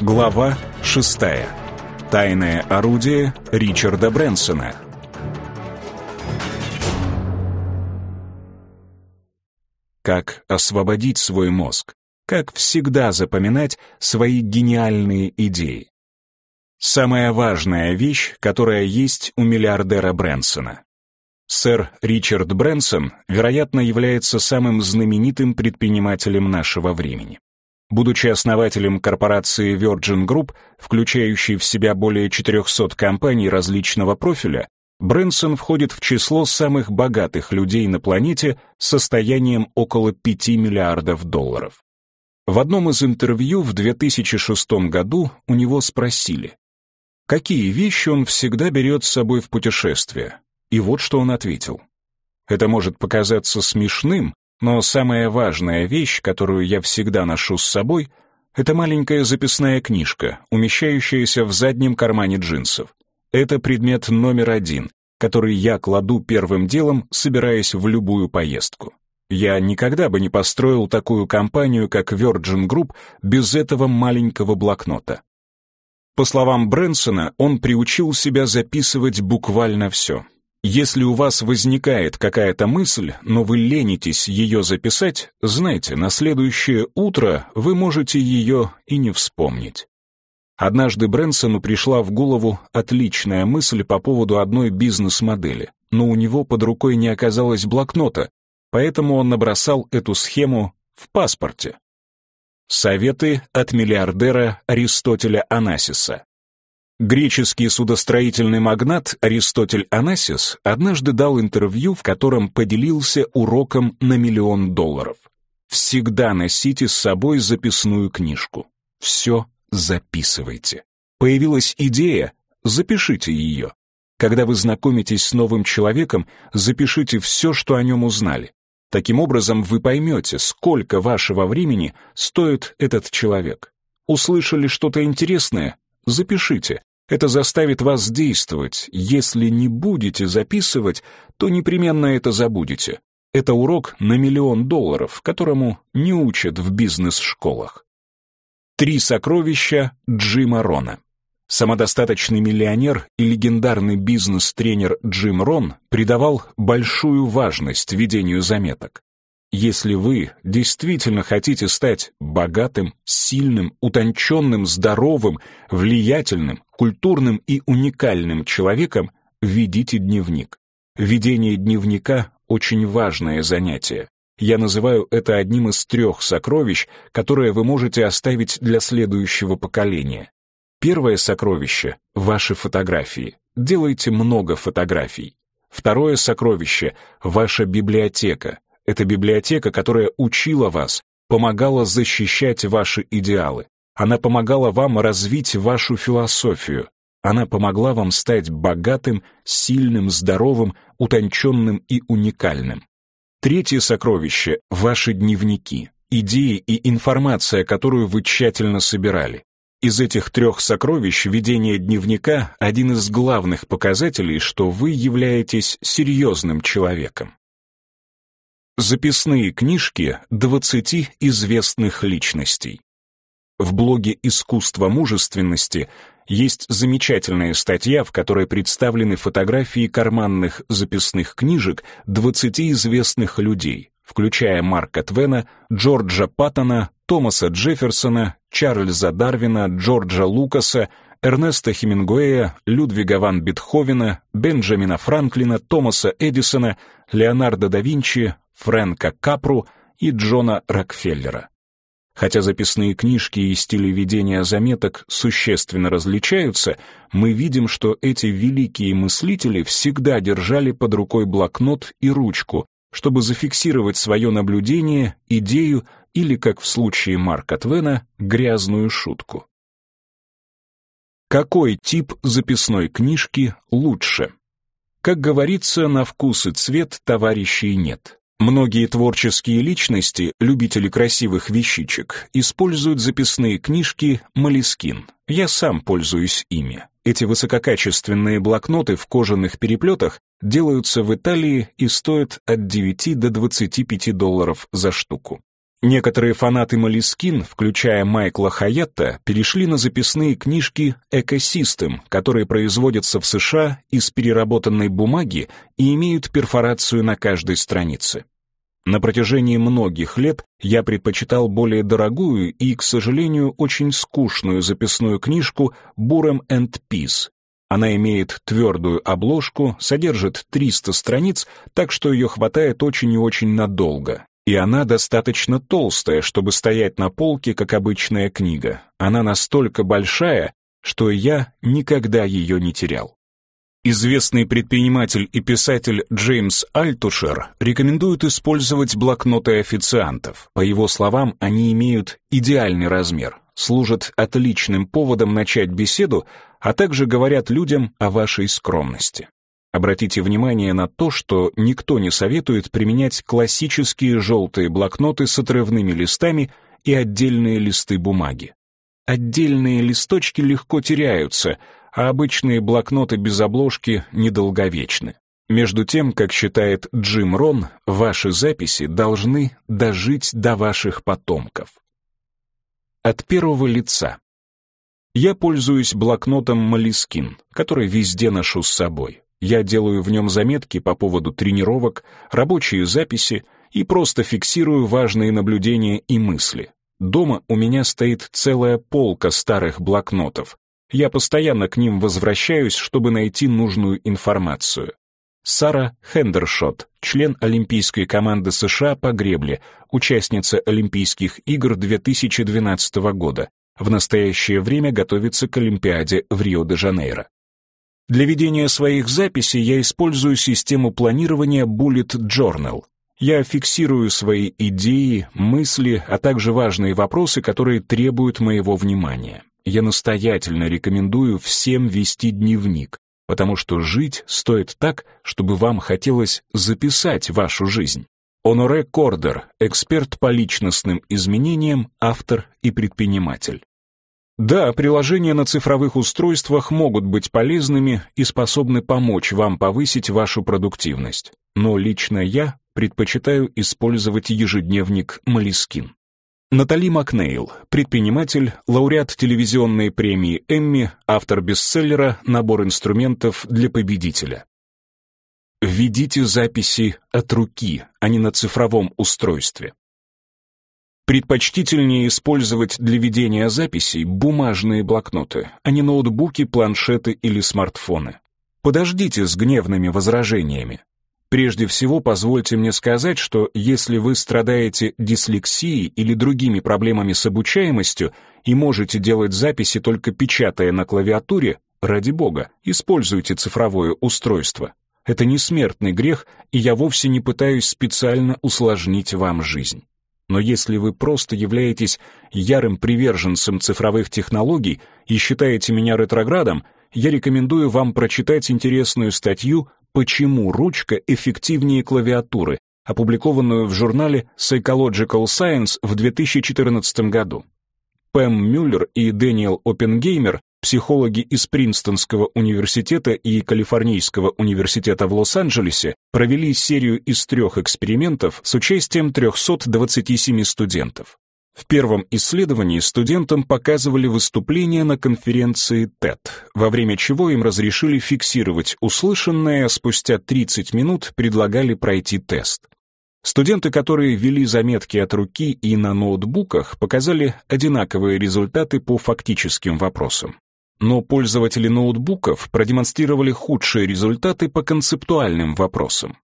Глава шестая. Тайное орудие Ричарда Брэнсона. Как освободить свой мозг? Как всегда запоминать свои гениальные идеи? Самая важная вещь, которая есть у миллиардера Брэнсона. Сэр Ричард Брэнсон, вероятно, является самым знаменитым предпринимателем нашего времени. Будучи основателем корпорации Virgin Group, включающей в себя более 400 компаний различного профиля, Брэнсон входит в число самых богатых людей на планете с состоянием около 5 миллиардов долларов. В одном из интервью в 2006 году у него спросили, какие вещи он всегда берет с собой в путешествие. И вот что он ответил. Это может показаться смешным, но самая важная вещь, которую я всегда ношу с собой, это маленькая записная книжка, умещающаяся в заднем кармане джинсов. Это предмет номер один, который я кладу первым делом, собираясь в любую поездку. Я никогда бы не построил такую компанию, как Virgin Group, без этого маленького блокнота. По словам Брэнсона, он приучил себя записывать буквально все. Если у вас возникает какая-то мысль, но вы ленитесь ее записать, знайте, на следующее утро вы можете ее и не вспомнить. Однажды Брэнсону пришла в голову отличная мысль по поводу одной бизнес-модели, но у него под рукой не оказалось блокнота, поэтому он набросал эту схему в паспорте. Советы от миллиардера Аристотеля Анасиса. Греческий судостроительный магнат Аристотель Анасис однажды дал интервью, в котором поделился уроком на миллион долларов. Всегда носите с собой записную книжку. Все записывайте. Появилась идея, запишите ее. Когда вы знакомитесь с новым человеком, запишите все, что о нем узнали. Таким образом, вы поймете, сколько вашего времени стоит этот человек. Услышали что-то интересное? Запишите. Это заставит вас действовать. Если не будете записывать, то непременно это забудете. Это урок на миллион долларов, которому не учат в бизнес-школах. Три сокровища Джима Рона. Самодостаточный миллионер и легендарный бизнес-тренер Джим Рон придавал большую важность ведению заметок. Если вы действительно хотите стать богатым, сильным, утонченным, здоровым, влиятельным, культурным и уникальным человеком, ведите дневник. Ведение дневника – очень важное занятие. Я называю это одним из трех сокровищ, которые вы можете оставить для следующего поколения. Первое сокровище – ваши фотографии. Делайте много фотографий. Второе сокровище – ваша библиотека. Это библиотека, которая учила вас, помогала защищать ваши идеалы. Она помогала вам развить вашу философию. Она помогла вам стать богатым, сильным, здоровым, утонченным и уникальным. Третье сокровище — ваши дневники, идеи и информация, которую вы тщательно собирали. Из этих трех сокровищ ведение дневника — один из главных показателей, что вы являетесь серьезным человеком. Записные книжки 20 известных личностей. В блоге «Искусство мужественности» есть замечательная статья, в которой представлены фотографии карманных записных книжек 20 известных людей, включая Марка Твена, Джорджа Паттона, Томаса Джефферсона, Чарльза Дарвина, Джорджа Лукаса, Эрнеста Хемингуэя, Людвига ван Бетховена, Бенджамина Франклина, Томаса Эдисона, Леонардо да Винчи, Фрэнка Капру и Джона Рокфеллера. Хотя записные книжки и стили ведения заметок существенно различаются, мы видим, что эти великие мыслители всегда держали под рукой блокнот и ручку, чтобы зафиксировать свое наблюдение, идею или, как в случае Марка Твена, грязную шутку. Какой тип записной книжки лучше? Как говорится, на вкус и цвет товарищей нет. Многие творческие личности, любители красивых вещичек, используют записные книжки Молескин. Я сам пользуюсь ими. Эти высококачественные блокноты в кожаных переплетах делаются в Италии и стоят от 9 до 25 долларов за штуку. Некоторые фанаты Молискин, включая Майкла Хаятта, перешли на записные книжки «Экосистем», которые производятся в США из переработанной бумаги и имеют перфорацию на каждой странице. На протяжении многих лет я предпочитал более дорогую и, к сожалению, очень скучную записную книжку «Бурем энд Пис». Она имеет твердую обложку, содержит 300 страниц, так что ее хватает очень и очень надолго, и она достаточно толстая, чтобы стоять на полке, как обычная книга. Она настолько большая, что я никогда ее не терял. Известный предприниматель и писатель Джеймс Альтушер рекомендует использовать блокноты официантов. По его словам, они имеют идеальный размер, служат отличным поводом начать беседу, а также говорят людям о вашей скромности. Обратите внимание на то, что никто не советует применять классические желтые блокноты с отрывными листами и отдельные листы бумаги. Отдельные листочки легко теряются, а обычные блокноты без обложки недолговечны. Между тем, как считает Джим Рон, ваши записи должны дожить до ваших потомков. От первого лица. Я пользуюсь блокнотом Малискин, который везде ношу с собой. Я делаю в нем заметки по поводу тренировок, рабочие записи и просто фиксирую важные наблюдения и мысли. Дома у меня стоит целая полка старых блокнотов. Я постоянно к ним возвращаюсь, чтобы найти нужную информацию. Сара Хендершот, член Олимпийской команды США по гребле, участница Олимпийских игр 2012 года. В настоящее время готовится к Олимпиаде в Рио-де-Жанейро. Для ведения своих записей я использую систему планирования Bullet Journal. Я фиксирую свои идеи, мысли, а также важные вопросы, которые требуют моего внимания. Я настоятельно рекомендую всем вести дневник, потому что жить стоит так, чтобы вам хотелось записать вашу жизнь. Оноре Кордер, эксперт по личностным изменениям, автор и предприниматель. Да, приложения на цифровых устройствах могут быть полезными и способны помочь вам повысить вашу продуктивность. Но лично я предпочитаю использовать ежедневник Малискин. Натали Макнейл, предприниматель, лауреат телевизионной премии Эмми, автор бестселлера «Набор инструментов для победителя». Введите записи от руки, а не на цифровом устройстве. Предпочтительнее использовать для ведения записей бумажные блокноты, а не ноутбуки, планшеты или смартфоны. Подождите с гневными возражениями. Прежде всего, позвольте мне сказать, что если вы страдаете дислексией или другими проблемами с обучаемостью и можете делать записи только печатая на клавиатуре, ради бога, используйте цифровое устройство. Это не смертный грех, и я вовсе не пытаюсь специально усложнить вам жизнь. Но если вы просто являетесь ярым приверженцем цифровых технологий и считаете меня ретроградом, я рекомендую вам прочитать интересную статью «Почему ручка эффективнее клавиатуры», опубликованную в журнале Psychological Science в 2014 году. Пэм Мюллер и Дэниел Оппенгеймер Психологи из Принстонского университета и Калифорнийского университета в Лос-Анджелесе провели серию из трех экспериментов с участием 327 студентов. В первом исследовании студентам показывали выступление на конференции TED, во время чего им разрешили фиксировать услышанное, а спустя 30 минут предлагали пройти тест. Студенты, которые вели заметки от руки и на ноутбуках, показали одинаковые результаты по фактическим вопросам но пользователи ноутбуков продемонстрировали худшие результаты по концептуальным вопросам.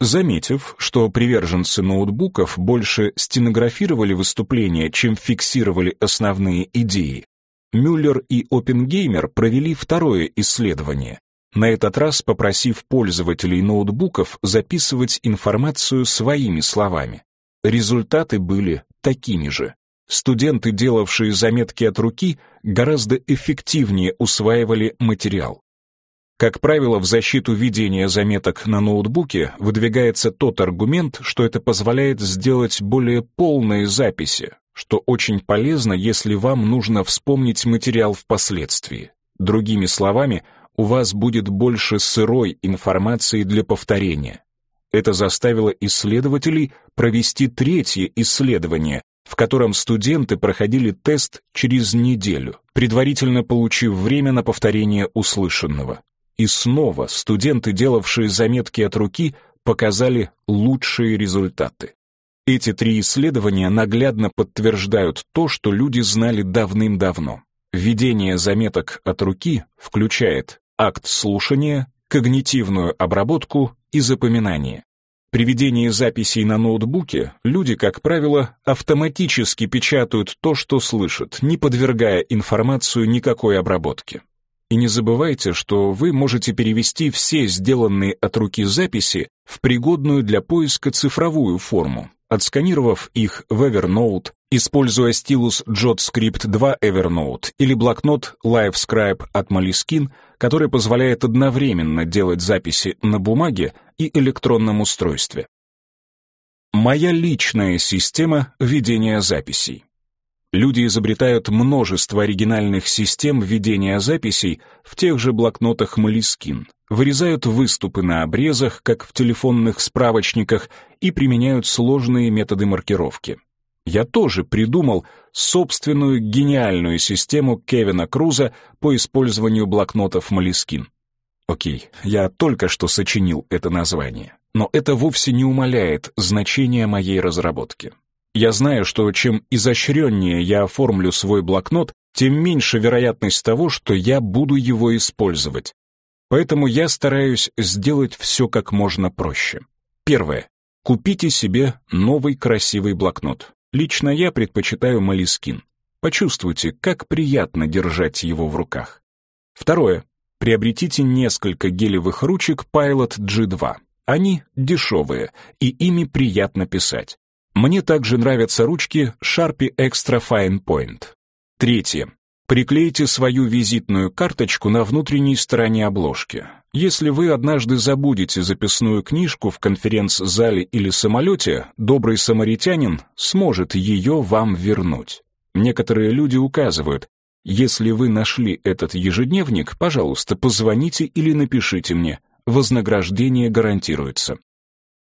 Заметив, что приверженцы ноутбуков больше стенографировали выступления, чем фиксировали основные идеи, Мюллер и Оппенгеймер провели второе исследование, на этот раз попросив пользователей ноутбуков записывать информацию своими словами. Результаты были такими же студенты, делавшие заметки от руки, гораздо эффективнее усваивали материал. Как правило, в защиту ведения заметок на ноутбуке выдвигается тот аргумент, что это позволяет сделать более полные записи, что очень полезно, если вам нужно вспомнить материал впоследствии. Другими словами, у вас будет больше сырой информации для повторения. Это заставило исследователей провести третье исследование, в котором студенты проходили тест через неделю, предварительно получив время на повторение услышанного. И снова студенты, делавшие заметки от руки, показали лучшие результаты. Эти три исследования наглядно подтверждают то, что люди знали давным-давно. Введение заметок от руки включает акт слушания, когнитивную обработку и запоминание. При ведении записей на ноутбуке люди, как правило, автоматически печатают то, что слышат, не подвергая информацию никакой обработке. И не забывайте, что вы можете перевести все сделанные от руки записи в пригодную для поиска цифровую форму, отсканировав их в Evernote, используя стилус JotScript 2 Evernote или блокнот LiveScribe от Moleskine, который позволяет одновременно делать записи на бумаге и электронном устройстве. Моя личная система ведения записей. Люди изобретают множество оригинальных систем ведения записей в тех же блокнотах Moleskine, вырезают выступы на обрезах, как в телефонных справочниках, и применяют сложные методы маркировки. Я тоже придумал собственную гениальную систему Кевина Круза по использованию блокнотов Moleskine. Окей, я только что сочинил это название, но это вовсе не умаляет значения моей разработки. Я знаю, что чем изощреннее я оформлю свой блокнот, тем меньше вероятность того, что я буду его использовать. Поэтому я стараюсь сделать все как можно проще. Первое. Купите себе новый красивый блокнот. Лично я предпочитаю Малискин. Почувствуйте, как приятно держать его в руках. Второе. Приобретите несколько гелевых ручек Pilot G2. Они дешевые, и ими приятно писать. Мне также нравятся ручки Sharpie Extra Fine Point. Третье. Приклейте свою визитную карточку на внутренней стороне обложки. Если вы однажды забудете записную книжку в конференц-зале или самолете, добрый самаритянин сможет ее вам вернуть. Некоторые люди указывают, если вы нашли этот ежедневник, пожалуйста, позвоните или напишите мне. Вознаграждение гарантируется.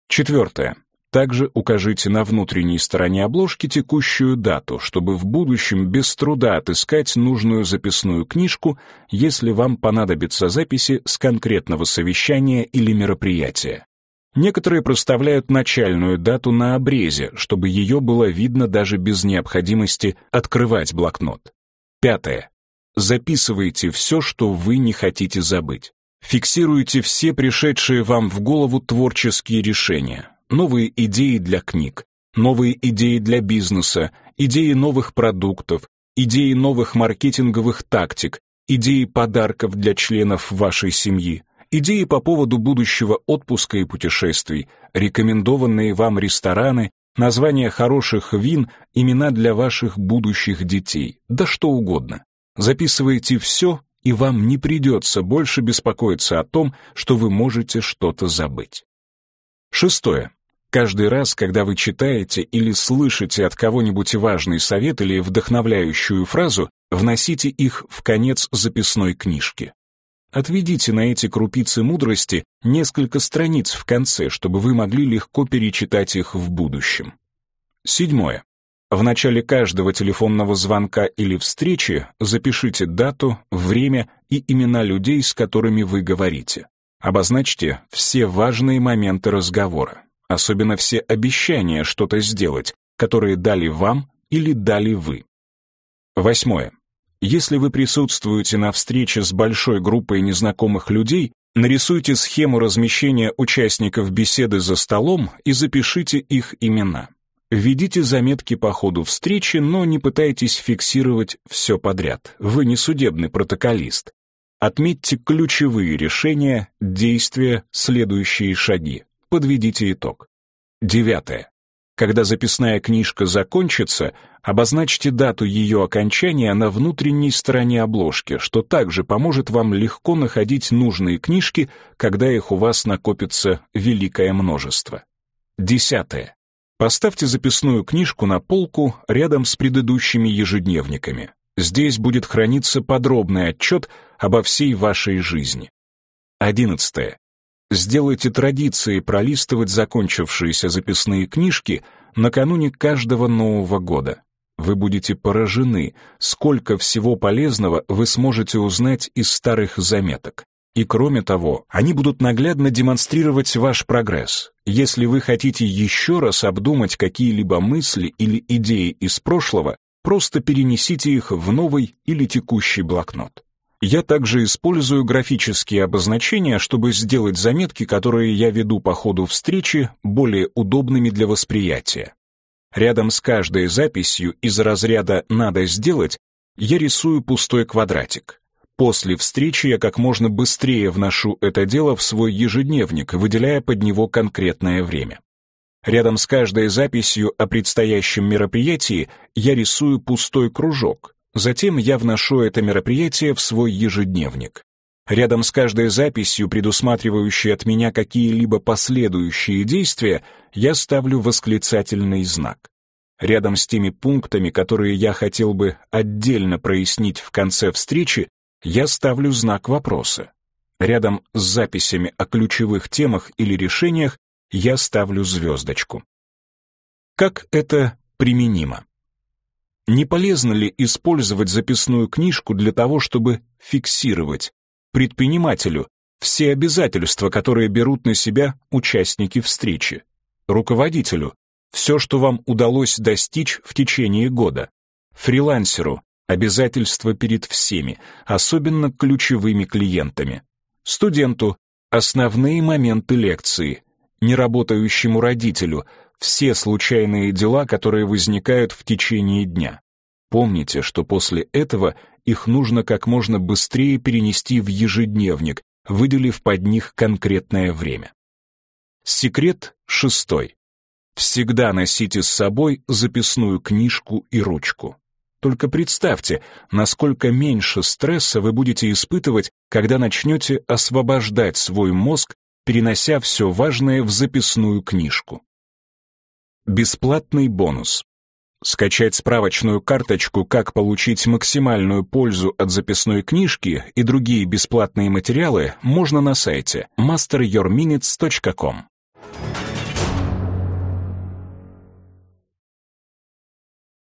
Четвертое. Также укажите на внутренней стороне обложки текущую дату, чтобы в будущем без труда отыскать нужную записную книжку, если вам понадобятся записи с конкретного совещания или мероприятия. Некоторые проставляют начальную дату на обрезе, чтобы ее было видно даже без необходимости открывать блокнот. Пятое. Записывайте все, что вы не хотите забыть. Фиксируйте все пришедшие вам в голову творческие решения, новые идеи для книг, новые идеи для бизнеса, идеи новых продуктов, идеи новых маркетинговых тактик, идеи подарков для членов вашей семьи, идеи по поводу будущего отпуска и путешествий, рекомендованные вам рестораны, названия хороших вин, имена для ваших будущих детей, да что угодно. Записывайте все, и вам не придется больше беспокоиться о том, что вы можете что-то забыть. Шестое. Каждый раз, когда вы читаете или слышите от кого-нибудь важный совет или вдохновляющую фразу, вносите их в конец записной книжки. Отведите на эти крупицы мудрости несколько страниц в конце, чтобы вы могли легко перечитать их в будущем. Седьмое. В начале каждого телефонного звонка или встречи запишите дату, время и имена людей, с которыми вы говорите. Обозначьте все важные моменты разговора, особенно все обещания что-то сделать, которые дали вам или дали вы. Восьмое. Если вы присутствуете на встрече с большой группой незнакомых людей, нарисуйте схему размещения участников беседы за столом и запишите их имена. Введите заметки по ходу встречи, но не пытайтесь фиксировать все подряд. Вы не судебный протоколист. Отметьте ключевые решения, действия, следующие шаги. Подведите итог. Девятое. Когда записная книжка закончится, обозначьте дату ее окончания на внутренней стороне обложки, что также поможет вам легко находить нужные книжки, когда их у вас накопится великое множество. Десятое. Поставьте записную книжку на полку рядом с предыдущими ежедневниками. Здесь будет храниться подробный отчет обо всей вашей жизни. Одиннадцатое. Сделайте традицией пролистывать закончившиеся записные книжки накануне каждого Нового года. Вы будете поражены, сколько всего полезного вы сможете узнать из старых заметок. И кроме того, они будут наглядно демонстрировать ваш прогресс. Если вы хотите еще раз обдумать какие-либо мысли или идеи из прошлого, просто перенесите их в новый или текущий блокнот. Я также использую графические обозначения, чтобы сделать заметки, которые я веду по ходу встречи, более удобными для восприятия. Рядом с каждой записью из разряда «надо сделать» я рисую пустой квадратик. После встречи я как можно быстрее вношу это дело в свой ежедневник, выделяя под него конкретное время. Рядом с каждой записью о предстоящем мероприятии я рисую пустой кружок. Затем я вношу это мероприятие в свой ежедневник. Рядом с каждой записью, предусматривающей от меня какие-либо последующие действия, я ставлю восклицательный знак. Рядом с теми пунктами, которые я хотел бы отдельно прояснить в конце встречи, я ставлю знак вопроса. Рядом с записями о ключевых темах или решениях я ставлю звездочку. Как это применимо? Не полезно ли использовать записную книжку для того, чтобы фиксировать предпринимателю все обязательства, которые берут на себя участники встречи, руководителю все, что вам удалось достичь в течение года, фрилансеру Обязательства перед всеми, особенно ключевыми клиентами. Студенту основные моменты лекции, неработающему родителю все случайные дела, которые возникают в течение дня. Помните, что после этого их нужно как можно быстрее перенести в ежедневник, выделив под них конкретное время. Секрет шестой. Всегда носите с собой записную книжку и ручку. Только представьте, насколько меньше стресса вы будете испытывать, когда начнете освобождать свой мозг, перенося все важное в записную книжку. Бесплатный бонус. Скачать справочную карточку «Как получить максимальную пользу от записной книжки» и другие бесплатные материалы можно на сайте masteryourminutes.com.